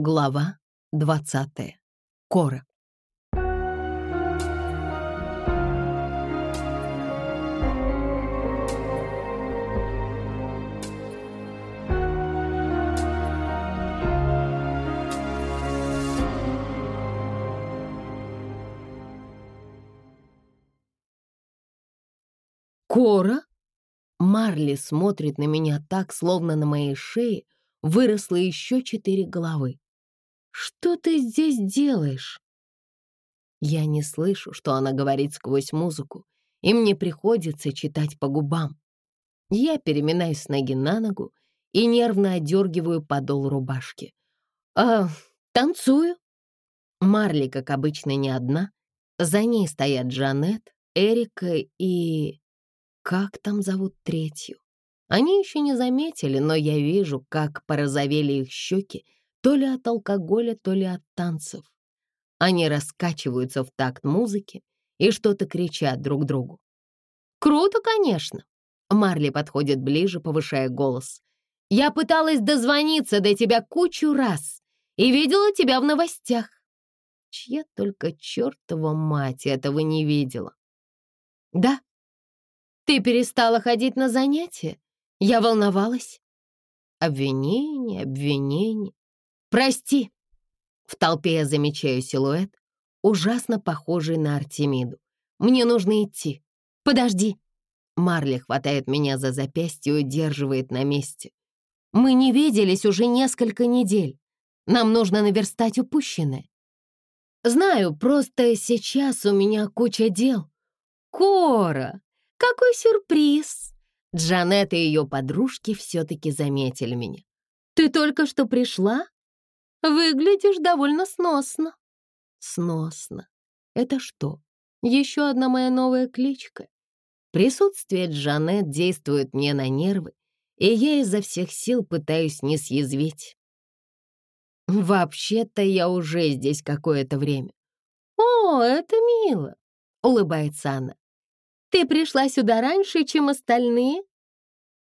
Глава 20. Кора. Кора? Марли смотрит на меня так, словно на моей шее выросло еще четыре головы. «Что ты здесь делаешь?» Я не слышу, что она говорит сквозь музыку, и мне приходится читать по губам. Я переминаюсь с ноги на ногу и нервно одергиваю подол рубашки. «А, танцую?» Марли, как обычно, не одна. За ней стоят Джанет, Эрика и... Как там зовут третью? Они еще не заметили, но я вижу, как порозовели их щеки то ли от алкоголя, то ли от танцев. Они раскачиваются в такт музыки и что-то кричат друг другу. «Круто, конечно!» Марли подходит ближе, повышая голос. «Я пыталась дозвониться до тебя кучу раз и видела тебя в новостях. Чья только чертова мать этого не видела?» «Да, ты перестала ходить на занятия? Я волновалась». Обвинение, обвинение. «Прости!» В толпе я замечаю силуэт, ужасно похожий на Артемиду. «Мне нужно идти. Подожди!» Марли хватает меня за запястье и удерживает на месте. «Мы не виделись уже несколько недель. Нам нужно наверстать упущенное». «Знаю, просто сейчас у меня куча дел». «Кора, какой сюрприз!» Джанет и ее подружки все-таки заметили меня. «Ты только что пришла?» Выглядишь довольно сносно». «Сносно? Это что, еще одна моя новая кличка?» Присутствие Джанет действует мне на нервы, и я изо всех сил пытаюсь не съязветь. «Вообще-то я уже здесь какое-то время». «О, это мило», — улыбается она. «Ты пришла сюда раньше, чем остальные?»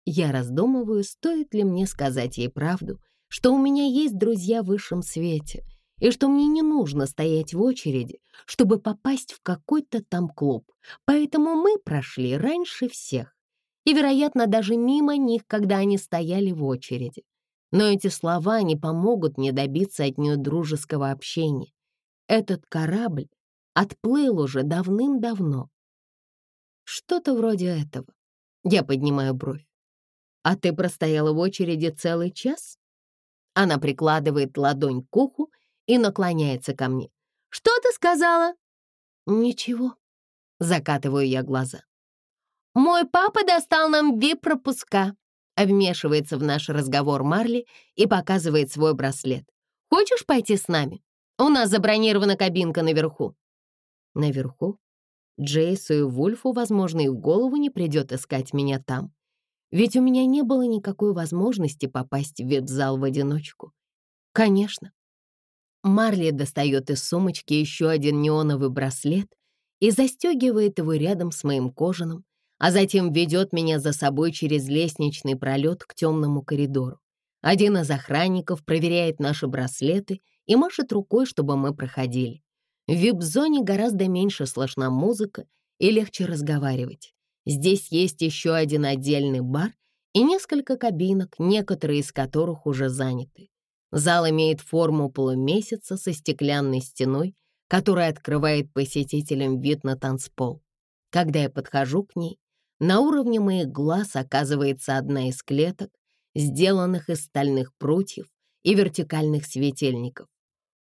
Я раздумываю, стоит ли мне сказать ей правду, что у меня есть друзья в высшем свете и что мне не нужно стоять в очереди, чтобы попасть в какой-то там клуб. Поэтому мы прошли раньше всех и, вероятно, даже мимо них, когда они стояли в очереди. Но эти слова не помогут мне добиться от нее дружеского общения. Этот корабль отплыл уже давным-давно. Что-то вроде этого. Я поднимаю бровь. А ты простояла в очереди целый час? Она прикладывает ладонь к уху и наклоняется ко мне. «Что ты сказала?» «Ничего», — закатываю я глаза. «Мой папа достал нам вип-пропуска», — вмешивается в наш разговор Марли и показывает свой браслет. «Хочешь пойти с нами? У нас забронирована кабинка наверху». «Наверху?» Джейсу и Вульфу, возможно, и в голову не придет искать меня там. Ведь у меня не было никакой возможности попасть в вип-зал в одиночку. Конечно. Марли достает из сумочки еще один неоновый браслет и застегивает его рядом с моим кожаным, а затем ведет меня за собой через лестничный пролет к темному коридору. Один из охранников проверяет наши браслеты и машет рукой, чтобы мы проходили. В вип-зоне гораздо меньше слышна музыка и легче разговаривать. Здесь есть еще один отдельный бар и несколько кабинок, некоторые из которых уже заняты. Зал имеет форму полумесяца со стеклянной стеной, которая открывает посетителям вид на танцпол. Когда я подхожу к ней, на уровне моих глаз оказывается одна из клеток, сделанных из стальных прутьев и вертикальных светильников.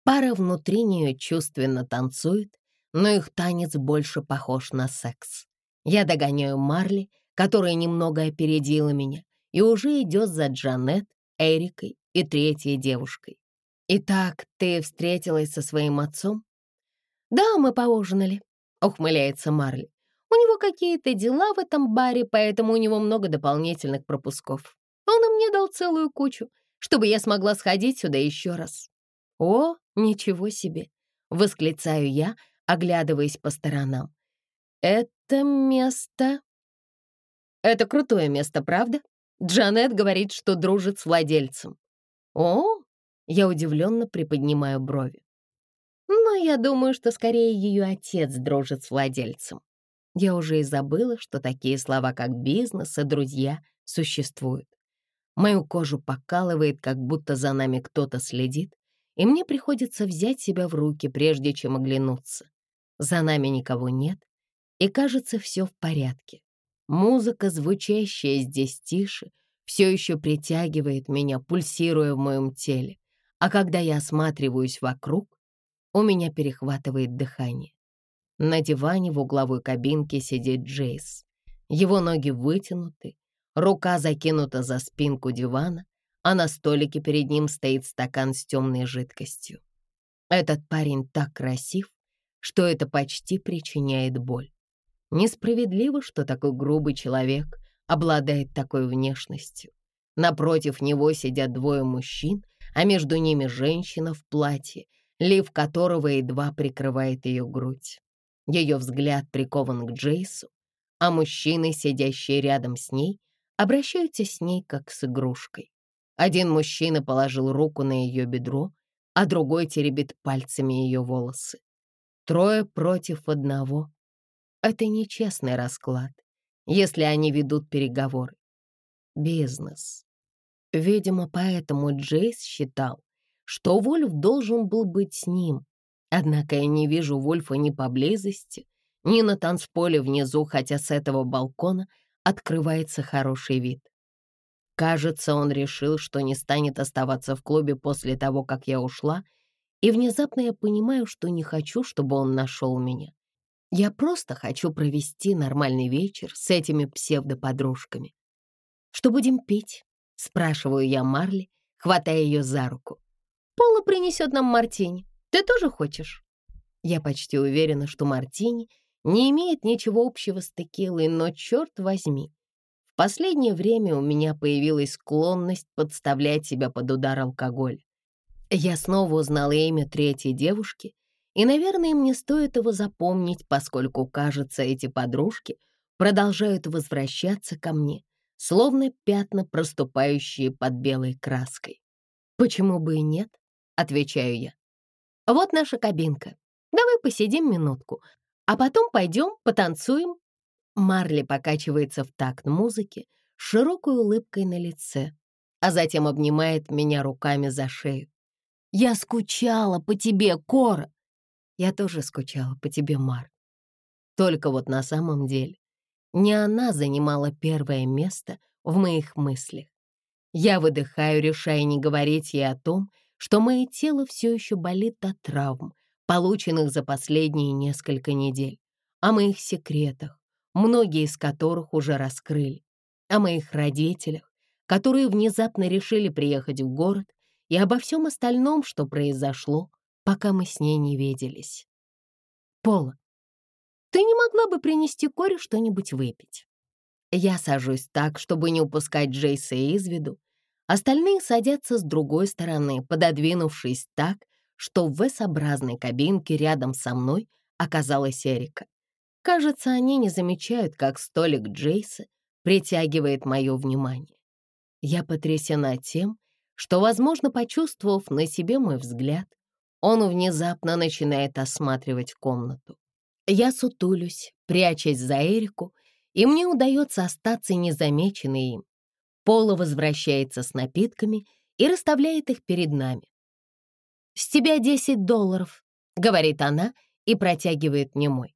Пара внутри нее чувственно танцует, но их танец больше похож на секс. Я догоняю Марли, которая немного опередила меня, и уже идет за Джанет, Эрикой и третьей девушкой. «Итак, ты встретилась со своим отцом?» «Да, мы поужинали», — ухмыляется Марли. «У него какие-то дела в этом баре, поэтому у него много дополнительных пропусков. Он и мне дал целую кучу, чтобы я смогла сходить сюда еще раз». «О, ничего себе!» — восклицаю я, оглядываясь по сторонам. Это место... Это крутое место, правда? Джанет говорит, что дружит с владельцем. О, Я удивленно приподнимаю брови. Но я думаю, что скорее ее отец дружит с владельцем. Я уже и забыла, что такие слова, как бизнес и друзья, существуют. Мою кожу покалывает, как будто за нами кто-то следит, и мне приходится взять себя в руки, прежде чем оглянуться. За нами никого нет, и кажется, все в порядке. Музыка, звучащая здесь тише, все еще притягивает меня, пульсируя в моем теле. А когда я осматриваюсь вокруг, у меня перехватывает дыхание. На диване в угловой кабинке сидит Джейс. Его ноги вытянуты, рука закинута за спинку дивана, а на столике перед ним стоит стакан с темной жидкостью. Этот парень так красив, что это почти причиняет боль. Несправедливо, что такой грубый человек обладает такой внешностью. Напротив него сидят двое мужчин, а между ними женщина в платье, лиф которого едва прикрывает ее грудь. Ее взгляд прикован к Джейсу, а мужчины, сидящие рядом с ней, обращаются с ней как с игрушкой. Один мужчина положил руку на ее бедро, а другой теребит пальцами ее волосы. Трое против одного. Это нечестный расклад, если они ведут переговоры. Бизнес. Видимо, поэтому Джейс считал, что Вольф должен был быть с ним. Однако я не вижу Вольфа ни поблизости, ни на танцполе внизу, хотя с этого балкона открывается хороший вид. Кажется, он решил, что не станет оставаться в клубе после того, как я ушла, и внезапно я понимаю, что не хочу, чтобы он нашел меня. Я просто хочу провести нормальный вечер с этими псевдоподружками. «Что будем пить?» — спрашиваю я Марли, хватая ее за руку. «Пола принесет нам мартини. Ты тоже хочешь?» Я почти уверена, что мартини не имеет ничего общего с текилой, но черт возьми. В последнее время у меня появилась склонность подставлять себя под удар алкоголя. Я снова узнала имя третьей девушки, и, наверное, мне стоит его запомнить, поскольку, кажется, эти подружки продолжают возвращаться ко мне, словно пятна, проступающие под белой краской. «Почему бы и нет?» — отвечаю я. «Вот наша кабинка. Давай посидим минутку, а потом пойдем потанцуем». Марли покачивается в такт музыки с широкой улыбкой на лице, а затем обнимает меня руками за шею. «Я скучала по тебе, Кора!» «Я тоже скучала по тебе, Мар. Только вот на самом деле не она занимала первое место в моих мыслях. Я выдыхаю, решая не говорить ей о том, что мое тело все еще болит от травм, полученных за последние несколько недель, о моих секретах, многие из которых уже раскрыли, о моих родителях, которые внезапно решили приехать в город, и обо всем остальном, что произошло, пока мы с ней не виделись. Пола, ты не могла бы принести Коре что-нибудь выпить? Я сажусь так, чтобы не упускать Джейса из виду. Остальные садятся с другой стороны, пододвинувшись так, что в S-образной кабинке рядом со мной оказалась Эрика. Кажется, они не замечают, как столик Джейса притягивает мое внимание. Я потрясена тем, что, возможно, почувствовав на себе мой взгляд, он внезапно начинает осматривать комнату. Я сутулюсь, прячась за Эрику, и мне удается остаться незамеченной им. Пола возвращается с напитками и расставляет их перед нами. «С тебя 10 долларов», — говорит она и протягивает мне мой.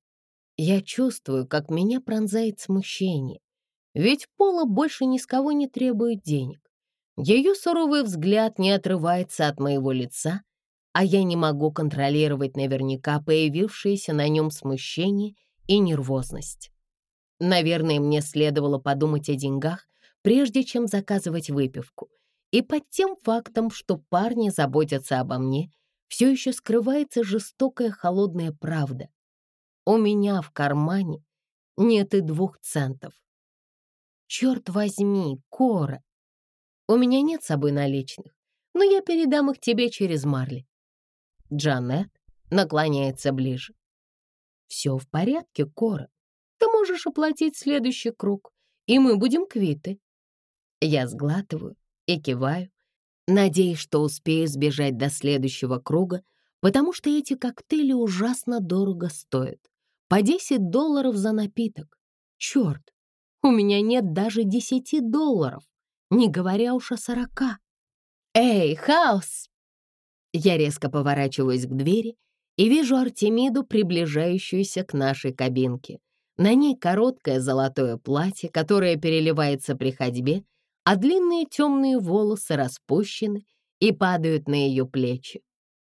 Я чувствую, как меня пронзает смущение, ведь Пола больше ни с кого не требует денег. Ее суровый взгляд не отрывается от моего лица, а я не могу контролировать наверняка появившееся на нем смущение и нервозность. Наверное, мне следовало подумать о деньгах, прежде чем заказывать выпивку. И под тем фактом, что парни заботятся обо мне, все еще скрывается жестокая холодная правда. У меня в кармане нет и двух центов. Черт возьми, Кора! У меня нет с собой наличных, но я передам их тебе через Марли. Джанет наклоняется ближе. «Все в порядке, Кора. Ты можешь оплатить следующий круг, и мы будем квиты». Я сглатываю и киваю, надеясь, что успею сбежать до следующего круга, потому что эти коктейли ужасно дорого стоят. По 10 долларов за напиток. Черт, у меня нет даже 10 долларов, не говоря уж о 40. «Эй, Хаус!» Я резко поворачиваюсь к двери и вижу Артемиду, приближающуюся к нашей кабинке. На ней короткое золотое платье, которое переливается при ходьбе, а длинные темные волосы распущены и падают на ее плечи.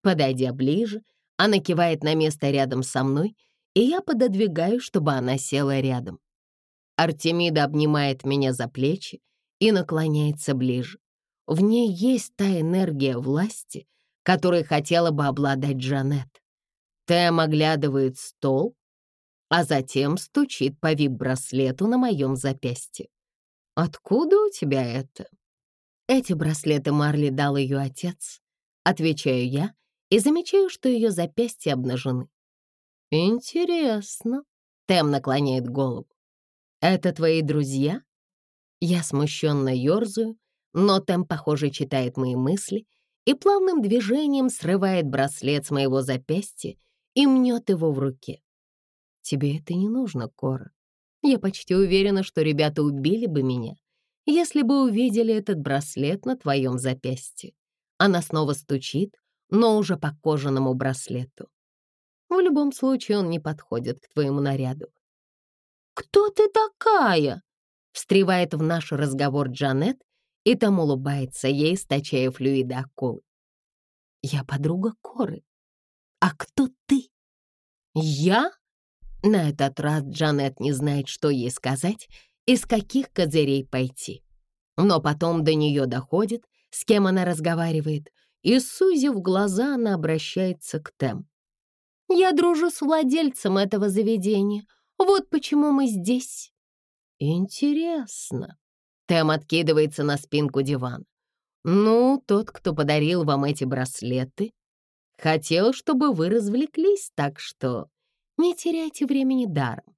Подойдя ближе, она кивает на место рядом со мной, и я пододвигаю, чтобы она села рядом. Артемида обнимает меня за плечи и наклоняется ближе. В ней есть та энергия власти, которой хотела бы обладать Джанет. Тэм оглядывает стол, а затем стучит по вип-браслету на моем запястье. «Откуда у тебя это?» «Эти браслеты Марли дал ее отец», — отвечаю я и замечаю, что ее запястья обнажены. «Интересно», — Тэм наклоняет голову. «Это твои друзья?» Я смущенно ерзаю, но Тэм, похоже, читает мои мысли и плавным движением срывает браслет с моего запястья и мнет его в руке. «Тебе это не нужно, Кора. Я почти уверена, что ребята убили бы меня, если бы увидели этот браслет на твоем запястье. Она снова стучит, но уже по кожаному браслету. В любом случае он не подходит к твоему наряду. «Кто ты такая?» — встревает в наш разговор Джанет, и там улыбается ей, стачая флюиды акулы. «Я подруга Коры. А кто ты?» «Я?» На этот раз Джанет не знает, что ей сказать и с каких козырей пойти. Но потом до нее доходит, с кем она разговаривает, и, сузив глаза, она обращается к Тем. «Я дружу с владельцем этого заведения. Вот почему мы здесь». «Интересно». Тем откидывается на спинку дивана. «Ну, тот, кто подарил вам эти браслеты, хотел, чтобы вы развлеклись, так что не теряйте времени даром.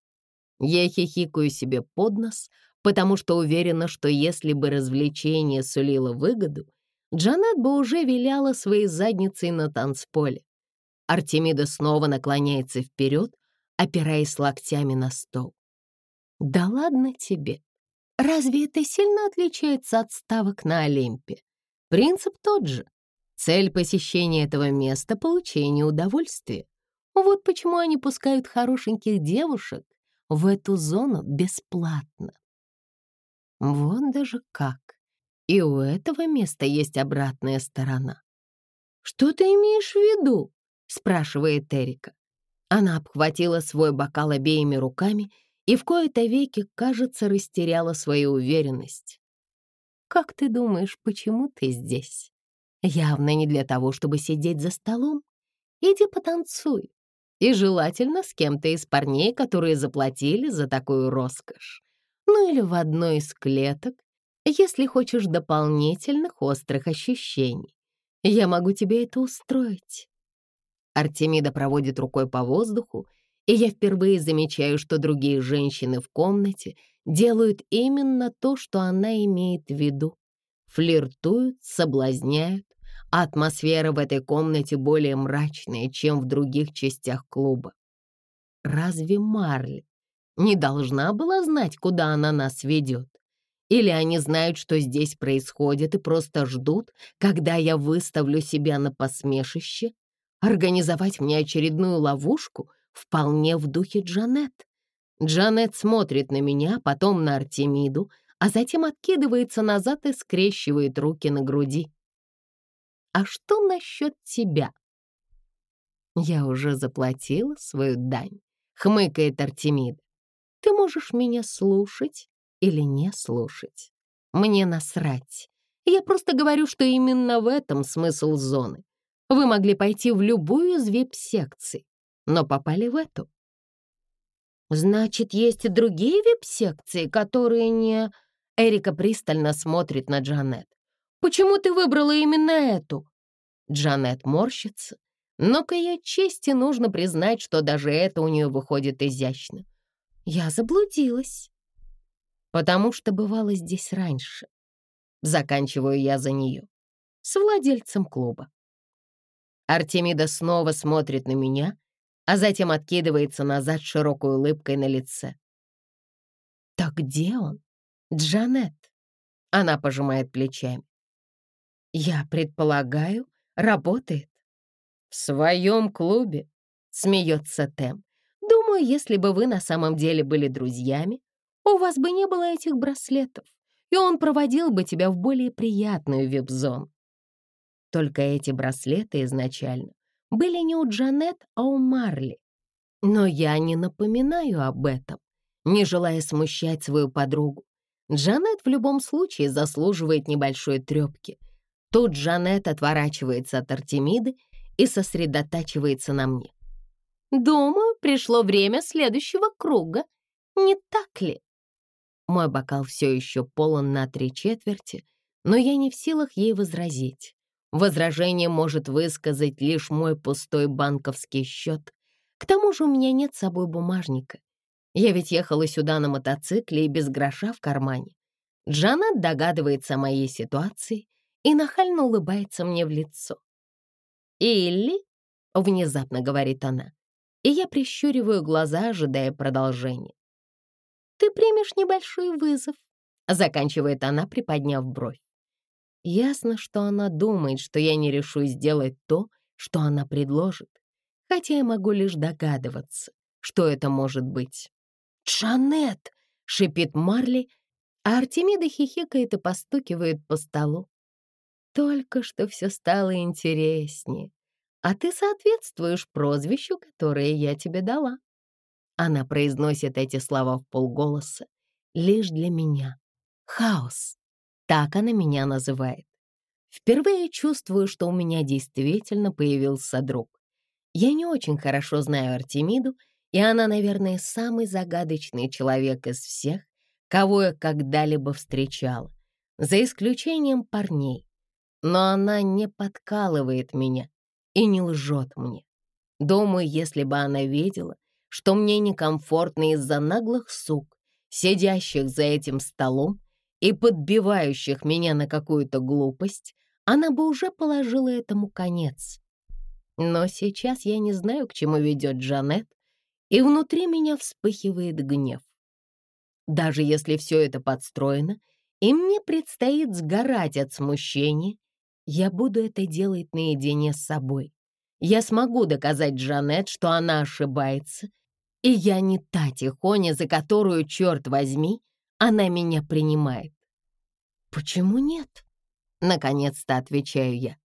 Я хихикаю себе под нос, потому что уверена, что если бы развлечение сулило выгоду, Джанет бы уже виляла своей задницей на танцполе. Артемида снова наклоняется вперед, опираясь локтями на стол. «Да ладно тебе. Разве это сильно отличается от ставок на Олимпе? Принцип тот же. Цель посещения этого места — получение удовольствия. Вот почему они пускают хорошеньких девушек в эту зону бесплатно. Вот даже как. И у этого места есть обратная сторона. «Что ты имеешь в виду?» — спрашивает Эрика. Она обхватила свой бокал обеими руками и в кои-то веки, кажется, растеряла свою уверенность. «Как ты думаешь, почему ты здесь? Явно не для того, чтобы сидеть за столом. Иди потанцуй, и желательно с кем-то из парней, которые заплатили за такую роскошь. Ну или в одной из клеток, если хочешь дополнительных острых ощущений. Я могу тебе это устроить. Артемида проводит рукой по воздуху, и я впервые замечаю, что другие женщины в комнате делают именно то, что она имеет в виду. Флиртуют, соблазняют, а атмосфера в этой комнате более мрачная, чем в других частях клуба. Разве Марли не должна была знать, куда она нас ведет? Или они знают, что здесь происходит, и просто ждут, когда я выставлю себя на посмешище? Организовать мне очередную ловушку вполне в духе Джанет. Джанет смотрит на меня, потом на Артемиду, а затем откидывается назад и скрещивает руки на груди. А что насчет тебя?» «Я уже заплатила свою дань», — хмыкает Артемида. «Ты можешь меня слушать или не слушать. Мне насрать. Я просто говорю, что именно в этом смысл зоны. Вы могли пойти в любую из вип-секций, но попали в эту. Значит, есть и другие вип-секции, которые не... Эрика пристально смотрит на Джанет. Почему ты выбрала именно эту?» Джанет морщится, но к ее чести нужно признать, что даже это у нее выходит изящно. Я заблудилась, потому что бывала здесь раньше. Заканчиваю я за нее. с владельцем клуба. Артемида снова смотрит на меня, а затем откидывается назад широкой улыбкой на лице. «Так где он? Джанет?» Она пожимает плечами. «Я предполагаю, работает». «В своем клубе», — смеется Тем. «Думаю, если бы вы на самом деле были друзьями, у вас бы не было этих браслетов, и он проводил бы тебя в более приятную вип-зону. Только эти браслеты изначально были не у Джанет, а у Марли. Но я не напоминаю об этом, не желая смущать свою подругу. Джанет в любом случае заслуживает небольшой трепки. Тут Джанет отворачивается от Артемиды и сосредотачивается на мне. «Думаю, пришло время следующего круга. Не так ли?» Мой бокал все еще полон на три четверти, но я не в силах ей возразить. Возражение может высказать лишь мой пустой банковский счет. К тому же у меня нет с собой бумажника. Я ведь ехала сюда на мотоцикле и без гроша в кармане. Джанет догадывается о моей ситуации и нахально улыбается мне в лицо. «Илли?» — внезапно говорит она, и я прищуриваю глаза, ожидая продолжения. «Ты примешь небольшой вызов», — заканчивает она, приподняв бровь. Ясно, что она думает, что я не решусь сделать то, что она предложит, хотя я могу лишь догадываться, что это может быть. «Джанет!» — шипит Марли, а Артемида хихикает и постукивает по столу. «Только что все стало интереснее, а ты соответствуешь прозвищу, которое я тебе дала». Она произносит эти слова в полголоса лишь для меня. Хаос. Так она меня называет. Впервые чувствую, что у меня действительно появился друг. Я не очень хорошо знаю Артемиду, и она, наверное, самый загадочный человек из всех, кого я когда-либо встречала, за исключением парней. Но она не подкалывает меня и не лжет мне. Думаю, если бы она видела, что мне некомфортно из-за наглых сук, сидящих за этим столом, и подбивающих меня на какую-то глупость, она бы уже положила этому конец. Но сейчас я не знаю, к чему ведет Джанет, и внутри меня вспыхивает гнев. Даже если все это подстроено, и мне предстоит сгорать от смущения, я буду это делать наедине с собой. Я смогу доказать Джанет, что она ошибается, и я не та тихоня, за которую, черт возьми, она меня принимает. «Почему нет?» — наконец-то отвечаю я.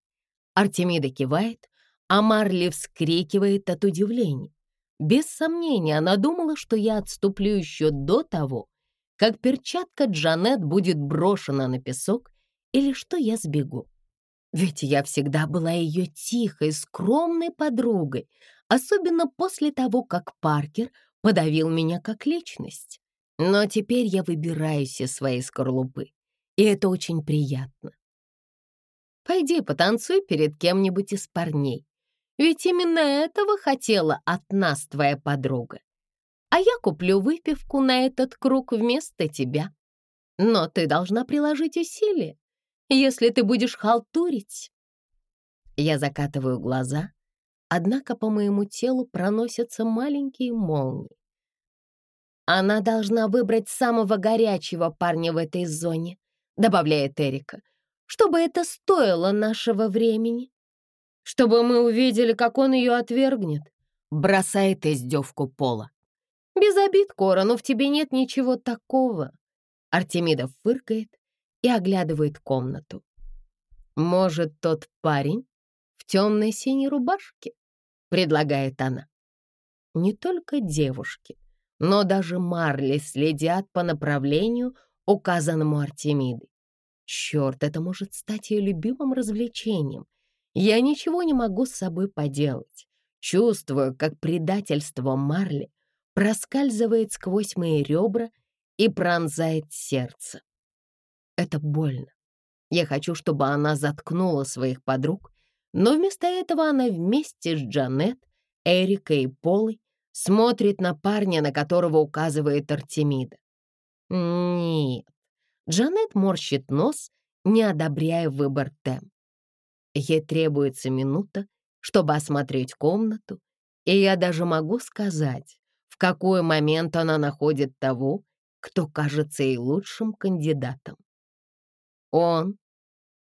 Артемида кивает, а Марли вскрикивает от удивления. Без сомнения, она думала, что я отступлю еще до того, как перчатка Джанет будет брошена на песок или что я сбегу. Ведь я всегда была ее тихой, скромной подругой, особенно после того, как Паркер подавил меня как личность. Но теперь я выбираюсь из своей скорлупы, и это очень приятно. Пойди потанцуй перед кем-нибудь из парней, ведь именно этого хотела от нас твоя подруга. А я куплю выпивку на этот круг вместо тебя. Но ты должна приложить усилия, если ты будешь халтурить. Я закатываю глаза, однако по моему телу проносятся маленькие молнии. Она должна выбрать самого горячего парня в этой зоне, добавляет Эрика, чтобы это стоило нашего времени. Чтобы мы увидели, как он ее отвергнет, бросает издевку Пола. Без обид, Кора, но в тебе нет ничего такого. Артемида фыркает и оглядывает комнату. Может, тот парень в темной синей рубашке? Предлагает она. Не только девушки, но даже Марли следят по направлению, указанному Артемидой. Черт, это может стать ее любимым развлечением. Я ничего не могу с собой поделать. Чувствую, как предательство Марли проскальзывает сквозь мои ребра и пронзает сердце. Это больно. Я хочу, чтобы она заткнула своих подруг, но вместо этого она вместе с Джанет, Эрикой и Полой смотрит на парня, на которого указывает Артемида. Нет. Джанет морщит нос, не одобряя выбор Тем. Ей требуется минута, чтобы осмотреть комнату, и я даже могу сказать, в какой момент она находит того, кто кажется ей лучшим кандидатом. Он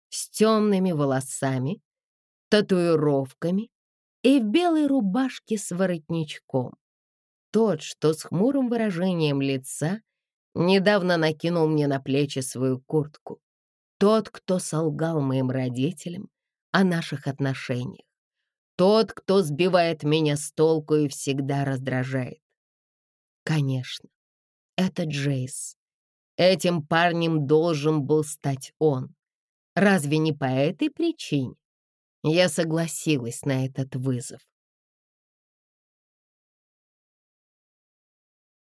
с темными волосами, татуировками и в белой рубашке с воротничком. Тот, что с хмурым выражением лица, недавно накинул мне на плечи свою куртку. Тот, кто солгал моим родителям о наших отношениях. Тот, кто сбивает меня с толку и всегда раздражает. Конечно, это Джейс. Этим парнем должен был стать он. Разве не по этой причине? Я согласилась на этот вызов.